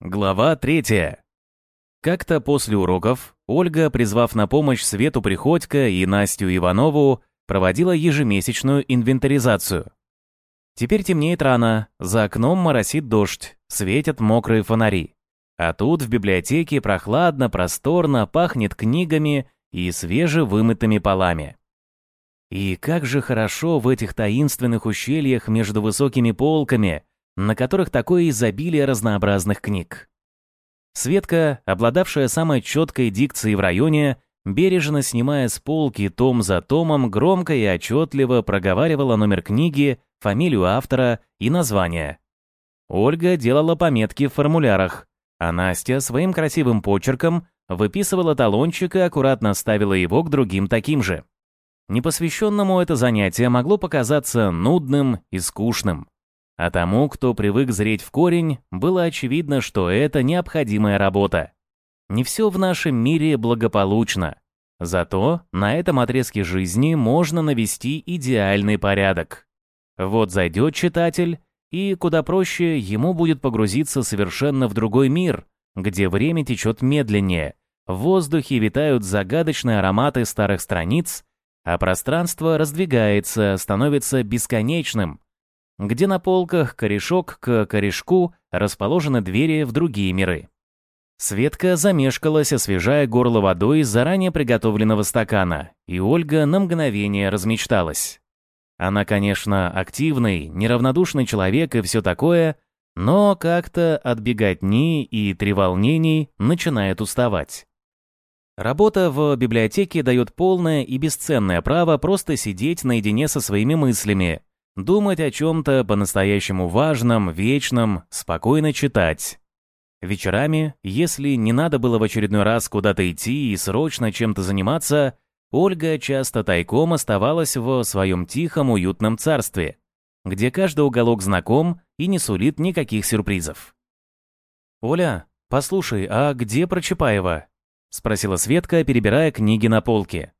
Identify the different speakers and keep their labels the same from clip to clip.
Speaker 1: Глава третья. Как-то после уроков Ольга, призвав на помощь Свету Приходько и Настю Иванову, проводила ежемесячную инвентаризацию. Теперь темнеет рано, за окном моросит дождь, светят мокрые фонари. А тут в библиотеке прохладно, просторно, пахнет книгами и свежевымытыми полами. И как же хорошо в этих таинственных ущельях между высокими полками, на которых такое изобилие разнообразных книг. Светка, обладавшая самой четкой дикцией в районе, бережно снимая с полки том за томом, громко и отчетливо проговаривала номер книги, фамилию автора и название. Ольга делала пометки в формулярах, а Настя своим красивым почерком выписывала талончик и аккуратно ставила его к другим таким же. Непосвященному это занятие могло показаться нудным и скучным. А тому, кто привык зреть в корень, было очевидно, что это необходимая работа. Не все в нашем мире благополучно. Зато на этом отрезке жизни можно навести идеальный порядок. Вот зайдет читатель, и куда проще ему будет погрузиться совершенно в другой мир, где время течет медленнее, в воздухе витают загадочные ароматы старых страниц, а пространство раздвигается, становится бесконечным, где на полках корешок к корешку расположены двери в другие миры. Светка замешкалась, освежая горло водой из заранее приготовленного стакана, и Ольга на мгновение размечталась. Она, конечно, активный, неравнодушный человек и все такое, но как-то от беготни и треволнений начинает уставать. Работа в библиотеке дает полное и бесценное право просто сидеть наедине со своими мыслями, Думать о чем-то по-настоящему важном, вечном, спокойно читать. Вечерами, если не надо было в очередной раз куда-то идти и срочно чем-то заниматься, Ольга часто тайком оставалась в своем тихом, уютном царстве, где каждый уголок знаком и не сулит никаких сюрпризов. «Оля, послушай, а где Прочапаева?» — спросила Светка, перебирая книги на полке.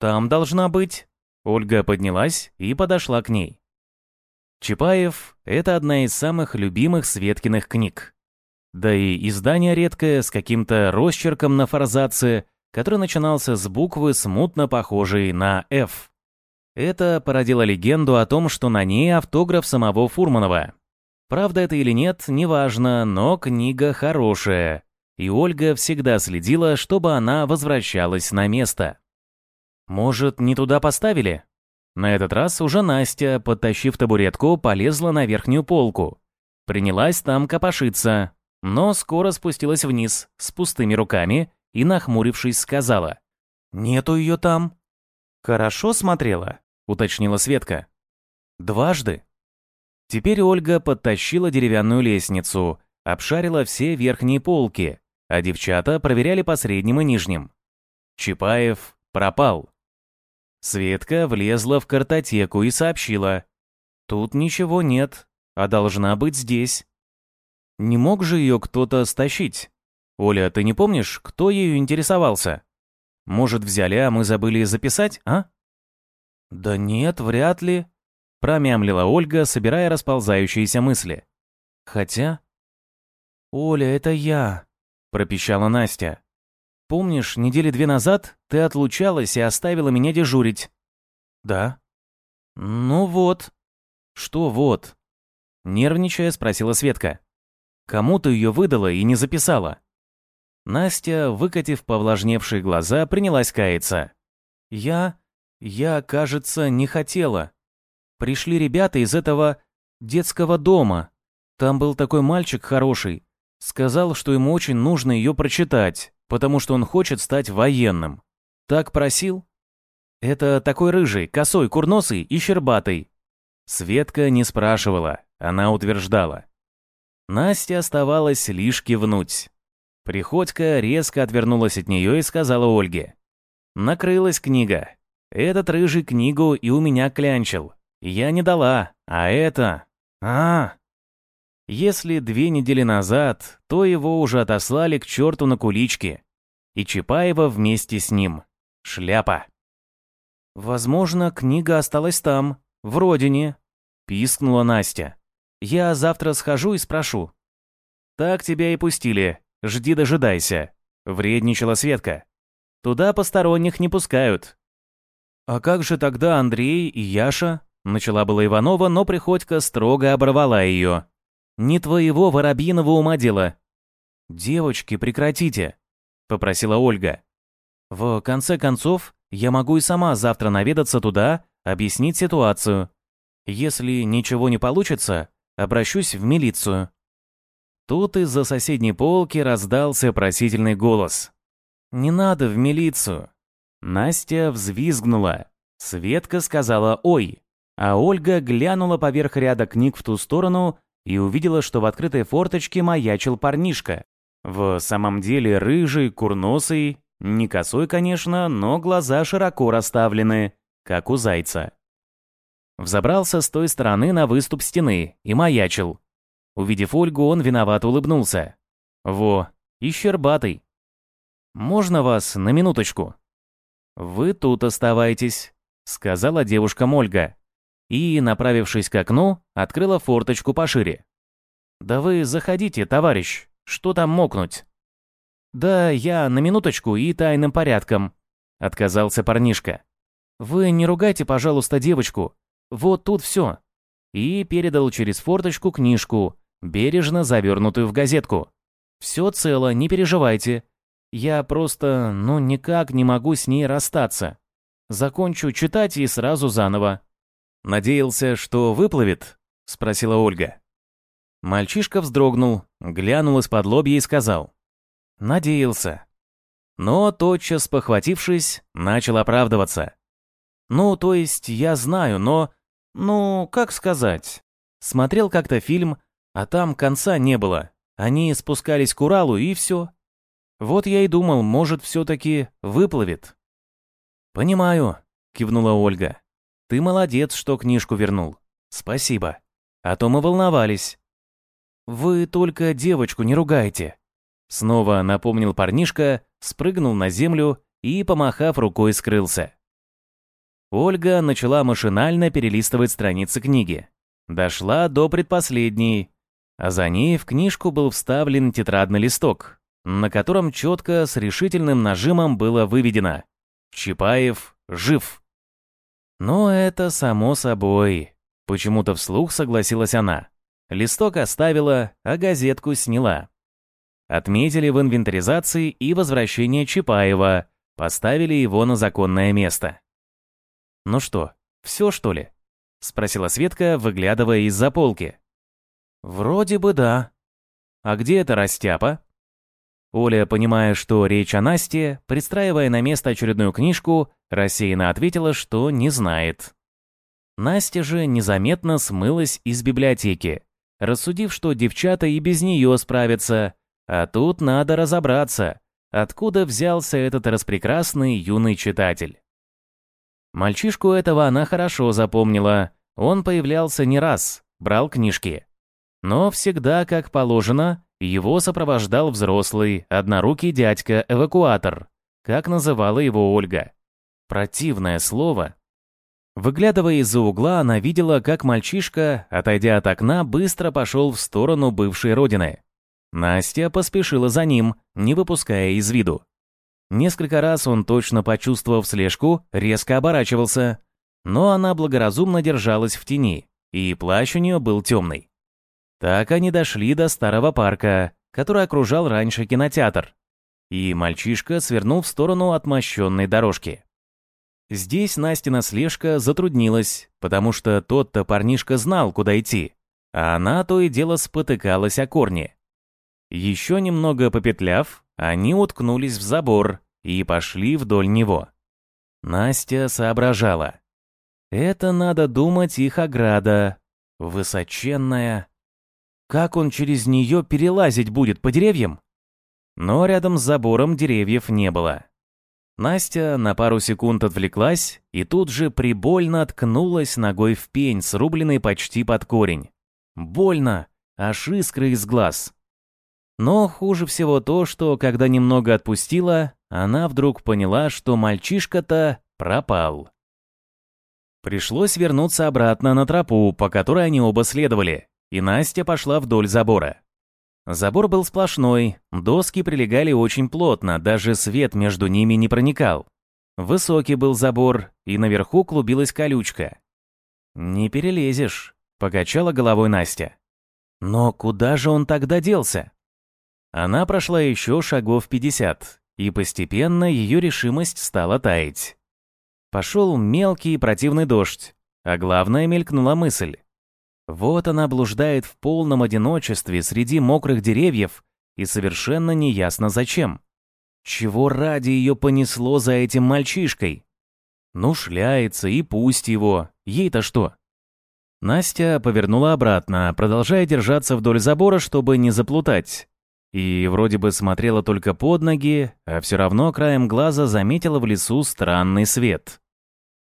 Speaker 1: «Там должна быть», Ольга поднялась и подошла к ней. Чапаев — это одна из самых любимых Светкиных книг. Да и издание редкое, с каким-то росчерком на форзаце, который начинался с буквы, смутно похожей на «Ф». Это породило легенду о том, что на ней автограф самого Фурманова. Правда это или нет, неважно, но книга хорошая, и Ольга всегда следила, чтобы она возвращалась на место. Может, не туда поставили? На этот раз уже Настя, подтащив табуретку, полезла на верхнюю полку. Принялась там копошиться, но скоро спустилась вниз с пустыми руками и, нахмурившись, сказала. «Нету ее там». «Хорошо смотрела», — уточнила Светка. «Дважды». Теперь Ольга подтащила деревянную лестницу, обшарила все верхние полки, а девчата проверяли по средним и нижним. Чапаев пропал. Светка влезла в картотеку и сообщила. «Тут ничего нет, а должна быть здесь». Не мог же ее кто-то стащить? Оля, ты не помнишь, кто ею интересовался? Может, взяли, а мы забыли записать, а? Да нет, вряд ли, промямлила Ольга, собирая расползающиеся мысли. Хотя... Оля, это я, пропищала Настя. Помнишь, недели две назад ты отлучалась и оставила меня дежурить?» «Да». «Ну вот». «Что вот?» Нервничая, спросила Светка. «Кому ты ее выдала и не записала?» Настя, выкатив повлажневшие глаза, принялась каяться. «Я... я, кажется, не хотела. Пришли ребята из этого детского дома. Там был такой мальчик хороший. Сказал, что ему очень нужно ее прочитать потому что он хочет стать военным. Так просил? Это такой рыжий, косой, курносый и щербатый. Светка не спрашивала, она утверждала. Настя оставалась лишь кивнуть. Приходько резко отвернулась от нее и сказала Ольге. «Накрылась книга. Этот рыжий книгу и у меня клянчил. Я не дала, а это... а, если две недели назад, то его уже отослали к черту на кулички. И Чапаева вместе с ним. Шляпа. «Возможно, книга осталась там, в родине», — пискнула Настя. «Я завтра схожу и спрошу». Так тебя и пустили. Жди дожидайся. Вредничала Светка. Туда посторонних не пускают. А как же тогда Андрей и Яша? Начала была Иванова, но Приходько строго оборвала ее. Не твоего воробьиного ума дело. Девочки, прекратите, попросила Ольга. В конце концов, я могу и сама завтра наведаться туда, объяснить ситуацию. Если ничего не получится, обращусь в милицию. Тут из-за соседней полки раздался просительный голос. «Не надо в милицию!» Настя взвизгнула. Светка сказала «Ой!», а Ольга глянула поверх ряда книг в ту сторону и увидела, что в открытой форточке маячил парнишка. В самом деле рыжий, курносый, не косой, конечно, но глаза широко расставлены, как у зайца. Взобрался с той стороны на выступ стены и маячил. Увидев Ольгу, он виновато улыбнулся. «Во, и щербатый. Можно вас на минуточку?» «Вы тут оставайтесь», — сказала девушка Ольга. И, направившись к окну, открыла форточку пошире. «Да вы заходите, товарищ. Что там мокнуть?» «Да я на минуточку и тайным порядком», — отказался парнишка. «Вы не ругайте, пожалуйста, девочку. Вот тут все». И передал через форточку книжку, бережно завернутую в газетку. «Все цело, не переживайте. Я просто, ну, никак не могу с ней расстаться. Закончу читать и сразу заново». «Надеялся, что выплывет?» — спросила Ольга. Мальчишка вздрогнул, глянул из-под лобья и сказал. «Надеялся». Но, тотчас похватившись, начал оправдываться. «Ну, то есть, я знаю, но... Ну, как сказать? Смотрел как-то фильм а там конца не было. Они спускались к Уралу и все. Вот я и думал, может, все-таки выплывет. «Понимаю», — кивнула Ольга. «Ты молодец, что книжку вернул. Спасибо. А то мы волновались». «Вы только девочку не ругайте», — снова напомнил парнишка, спрыгнул на землю и, помахав рукой, скрылся. Ольга начала машинально перелистывать страницы книги. Дошла до предпоследней, а за ней в книжку был вставлен тетрадный листок, на котором четко с решительным нажимом было выведено «Чапаев жив». Но это само собой. Почему-то вслух согласилась она. Листок оставила, а газетку сняла. Отметили в инвентаризации и возвращение Чапаева, поставили его на законное место. «Ну что, все что ли?» — спросила Светка, выглядывая из-за полки. «Вроде бы да. А где это Растяпа?» Оля, понимая, что речь о Насте, пристраивая на место очередную книжку, рассеянно ответила, что не знает. Настя же незаметно смылась из библиотеки, рассудив, что девчата и без нее справятся, а тут надо разобраться, откуда взялся этот распрекрасный юный читатель. Мальчишку этого она хорошо запомнила, он появлялся не раз, брал книжки. Но всегда, как положено, его сопровождал взрослый, однорукий дядька-эвакуатор, как называла его Ольга. Противное слово. Выглядывая из-за угла, она видела, как мальчишка, отойдя от окна, быстро пошел в сторону бывшей родины. Настя поспешила за ним, не выпуская из виду. Несколько раз он, точно почувствовав слежку, резко оборачивался, но она благоразумно держалась в тени, и плащ у нее был темный. Так они дошли до старого парка, который окружал раньше кинотеатр. И мальчишка свернул в сторону отмощенной дорожки. Здесь Настина слежка затруднилась, потому что тот-то парнишка знал, куда идти, а она то и дело спотыкалась о корни. Еще немного попетляв, они уткнулись в забор и пошли вдоль него. Настя соображала. Это надо думать их ограда, высоченная, как он через нее перелазить будет по деревьям? Но рядом с забором деревьев не было. Настя на пару секунд отвлеклась и тут же прибольно ткнулась ногой в пень, срубленный почти под корень. Больно, аж искры из глаз. Но хуже всего то, что когда немного отпустила, она вдруг поняла, что мальчишка-то пропал. Пришлось вернуться обратно на тропу, по которой они оба следовали и Настя пошла вдоль забора. Забор был сплошной, доски прилегали очень плотно, даже свет между ними не проникал. Высокий был забор, и наверху клубилась колючка. «Не перелезешь», — покачала головой Настя. «Но куда же он тогда делся?» Она прошла еще шагов пятьдесят, и постепенно ее решимость стала таять. Пошел мелкий противный дождь, а главное мелькнула мысль. Вот она блуждает в полном одиночестве среди мокрых деревьев, и совершенно неясно зачем. Чего ради ее понесло за этим мальчишкой? Ну, шляется, и пусть его. Ей-то что? Настя повернула обратно, продолжая держаться вдоль забора, чтобы не заплутать. И вроде бы смотрела только под ноги, а все равно краем глаза заметила в лесу странный свет.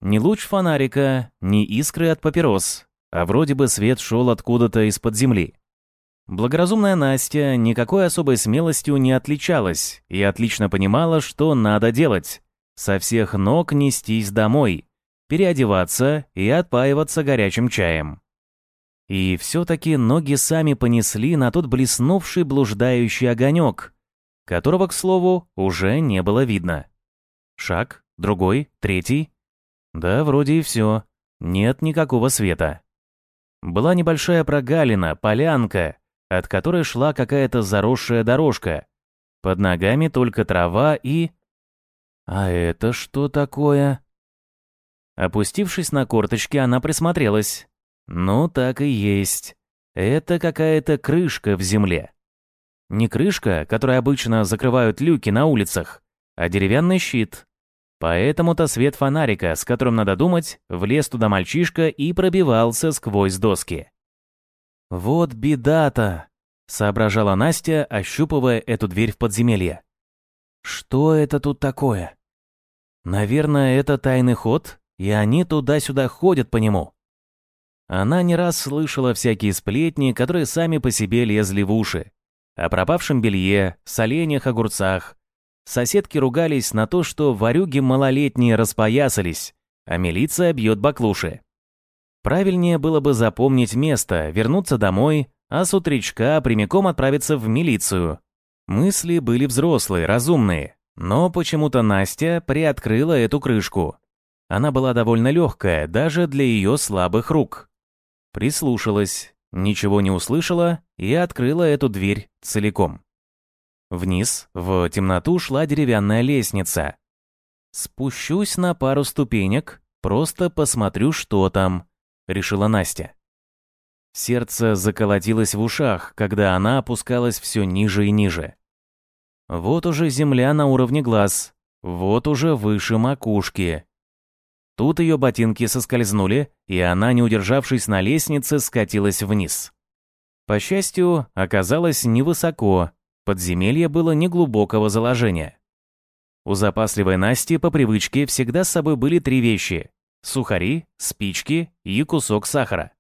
Speaker 1: Ни луч фонарика, ни искры от папирос, а вроде бы свет шел откуда-то из-под земли. Благоразумная Настя никакой особой смелостью не отличалась и отлично понимала, что надо делать. Со всех ног нестись домой, переодеваться и отпаиваться горячим чаем. И все-таки ноги сами понесли на тот блеснувший блуждающий огонек, которого, к слову, уже не было видно. Шаг, другой, третий. Да, вроде и все. Нет никакого света. Была небольшая прогалина, полянка, от которой шла какая-то заросшая дорожка. Под ногами только трава и... А это что такое? Опустившись на корточки, она присмотрелась. Ну, так и есть. Это какая-то крышка в земле. Не крышка, которой обычно закрывают люки на улицах, а деревянный щит. Поэтому-то свет фонарика, с которым надо думать, влез туда мальчишка и пробивался сквозь доски. «Вот беда-то», — соображала Настя, ощупывая эту дверь в подземелье. «Что это тут такое?» «Наверное, это тайный ход, и они туда-сюда ходят по нему». Она не раз слышала всякие сплетни, которые сами по себе лезли в уши. О пропавшем белье, соленьях, огурцах, Соседки ругались на то, что ворюги малолетние распоясались, а милиция бьет баклуши. Правильнее было бы запомнить место, вернуться домой, а с утречка прямиком отправиться в милицию. Мысли были взрослые, разумные, но почему-то Настя приоткрыла эту крышку. Она была довольно легкая, даже для ее слабых рук. Прислушалась, ничего не услышала и открыла эту дверь целиком. Вниз, в темноту, шла деревянная лестница. «Спущусь на пару ступенек, просто посмотрю, что там», — решила Настя. Сердце заколотилось в ушах, когда она опускалась все ниже и ниже. Вот уже земля на уровне глаз, вот уже выше макушки. Тут ее ботинки соскользнули, и она, не удержавшись на лестнице, скатилась вниз. По счастью, оказалось невысоко, Подземелье было неглубокого заложения. У запасливой Насти по привычке всегда с собой были три вещи – сухари, спички и кусок сахара.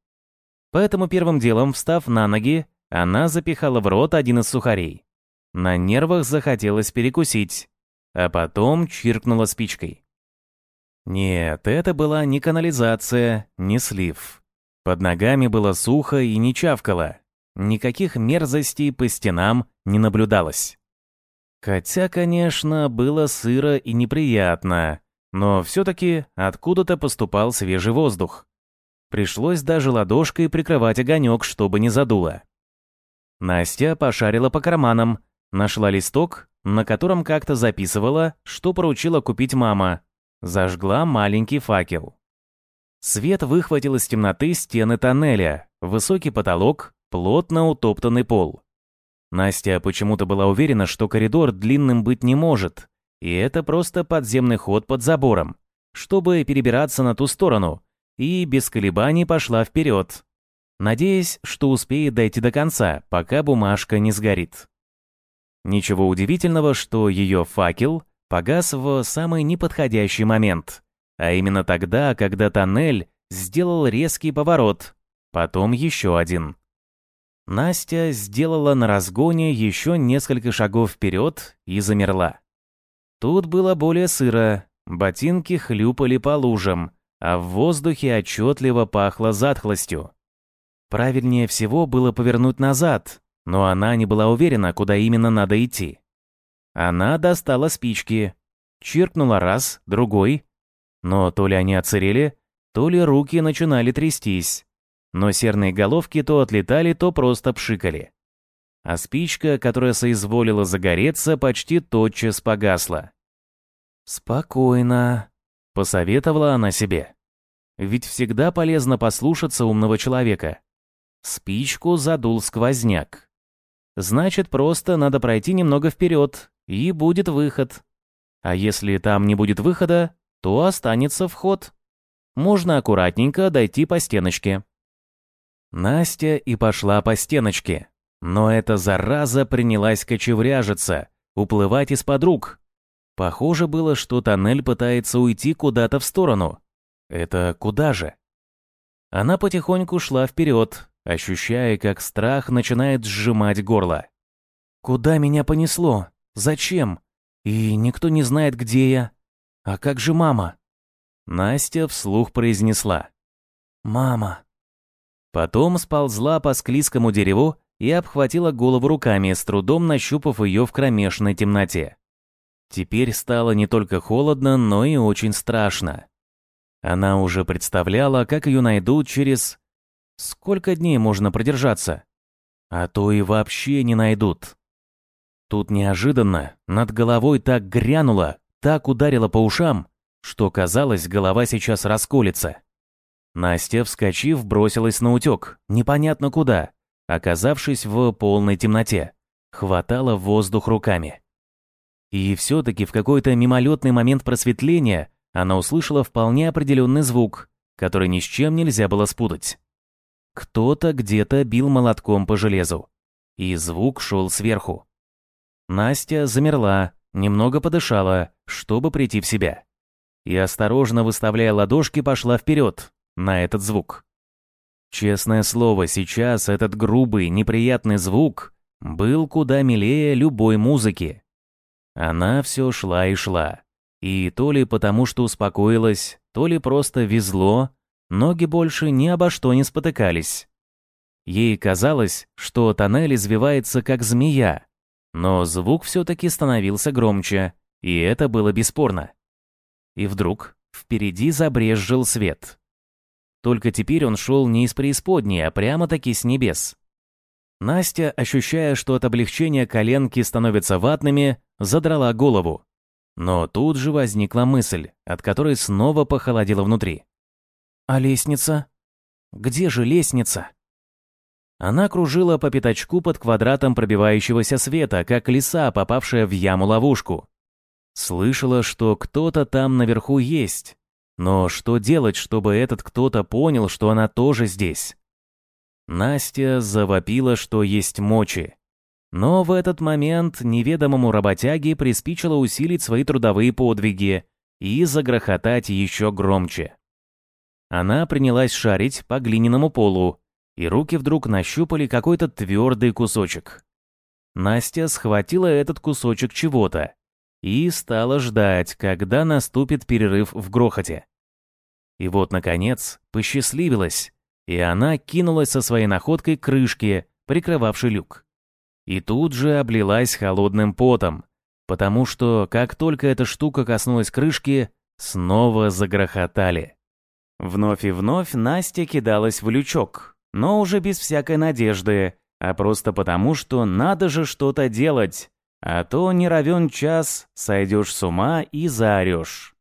Speaker 1: Поэтому первым делом, встав на ноги, она запихала в рот один из сухарей. На нервах захотелось перекусить, а потом чиркнула спичкой. Нет, это была не канализация, не слив. Под ногами было сухо и не чавкало. Никаких мерзостей по стенам не наблюдалось. Хотя, конечно, было сыро и неприятно, но все-таки откуда-то поступал свежий воздух. Пришлось даже ладошкой прикрывать огонек, чтобы не задуло. Настя пошарила по карманам, нашла листок, на котором как-то записывала, что поручила купить мама. Зажгла маленький факел. Свет выхватил из темноты стены тоннеля, высокий потолок, плотно утоптанный пол. Настя почему-то была уверена, что коридор длинным быть не может, и это просто подземный ход под забором, чтобы перебираться на ту сторону, и без колебаний пошла вперед, надеясь, что успеет дойти до конца, пока бумажка не сгорит. Ничего удивительного, что ее факел погас в самый неподходящий момент, а именно тогда, когда тоннель сделал резкий поворот, потом еще один. Настя сделала на разгоне еще несколько шагов вперед и замерла. Тут было более сыро, ботинки хлюпали по лужам, а в воздухе отчетливо пахло затхлостью. Правильнее всего было повернуть назад, но она не была уверена, куда именно надо идти. Она достала спички, чиркнула раз, другой, но то ли они оцерели, то ли руки начинали трястись, но серные головки то отлетали, то просто пшикали. А спичка, которая соизволила загореться, почти тотчас погасла. «Спокойно», — посоветовала она себе. «Ведь всегда полезно послушаться умного человека». Спичку задул сквозняк. Значит, просто надо пройти немного вперед, и будет выход. А если там не будет выхода, то останется вход. Можно аккуратненько дойти по стеночке. Настя и пошла по стеночке. Но эта зараза принялась кочевряжиться, уплывать из-под рук, Похоже было, что тоннель пытается уйти куда-то в сторону. Это куда же? Она потихоньку шла вперед, ощущая, как страх начинает сжимать горло. «Куда меня понесло? Зачем? И никто не знает, где я. А как же мама?» Настя вслух произнесла. «Мама». Потом сползла по склизкому дереву и обхватила голову руками, с трудом нащупав ее в кромешной темноте. Теперь стало не только холодно, но и очень страшно. Она уже представляла, как ее найдут через... Сколько дней можно продержаться? А то и вообще не найдут. Тут неожиданно над головой так грянуло, так ударило по ушам, что казалось, голова сейчас расколется. Настя, вскочив, бросилась на утек, непонятно куда, оказавшись в полной темноте. Хватала воздух руками. И все-таки в какой-то мимолетный момент просветления она услышала вполне определенный звук, который ни с чем нельзя было спутать. Кто-то где-то бил молотком по железу, и звук шел сверху. Настя замерла, немного подышала, чтобы прийти в себя. И осторожно выставляя ладошки, пошла вперед, на этот звук. Честное слово, сейчас этот грубый, неприятный звук был куда милее любой музыки. Она все шла и шла. И то ли потому, что успокоилась, то ли просто везло, ноги больше ни обо что не спотыкались. Ей казалось, что тоннель извивается как змея, но звук все-таки становился громче, и это было бесспорно. И вдруг впереди забрезжил свет. Только теперь он шел не из преисподней, а прямо-таки с небес. Настя, ощущая, что от облегчения коленки становятся ватными, задрала голову. Но тут же возникла мысль, от которой снова похолодело внутри. «А лестница? Где же лестница?» Она кружила по пятачку под квадратом пробивающегося света, как лиса, попавшая в яму-ловушку. Слышала, что кто-то там наверху есть. Но что делать, чтобы этот кто-то понял, что она тоже здесь? Настя завопила, что есть мочи. Но в этот момент неведомому работяге приспичило усилить свои трудовые подвиги и загрохотать еще громче. Она принялась шарить по глиняному полу, и руки вдруг нащупали какой-то твердый кусочек. Настя схватила этот кусочек чего-то и стала ждать, когда наступит перерыв в грохоте. И вот, наконец, посчастливилась, и она кинулась со своей находкой к крышке, прикрывавшей люк и тут же облилась холодным потом, потому что, как только эта штука коснулась крышки, снова загрохотали. Вновь и вновь Настя кидалась в лючок, но уже без всякой надежды, а просто потому, что надо же что-то делать, а то не равен час, сойдешь с ума и заорешь.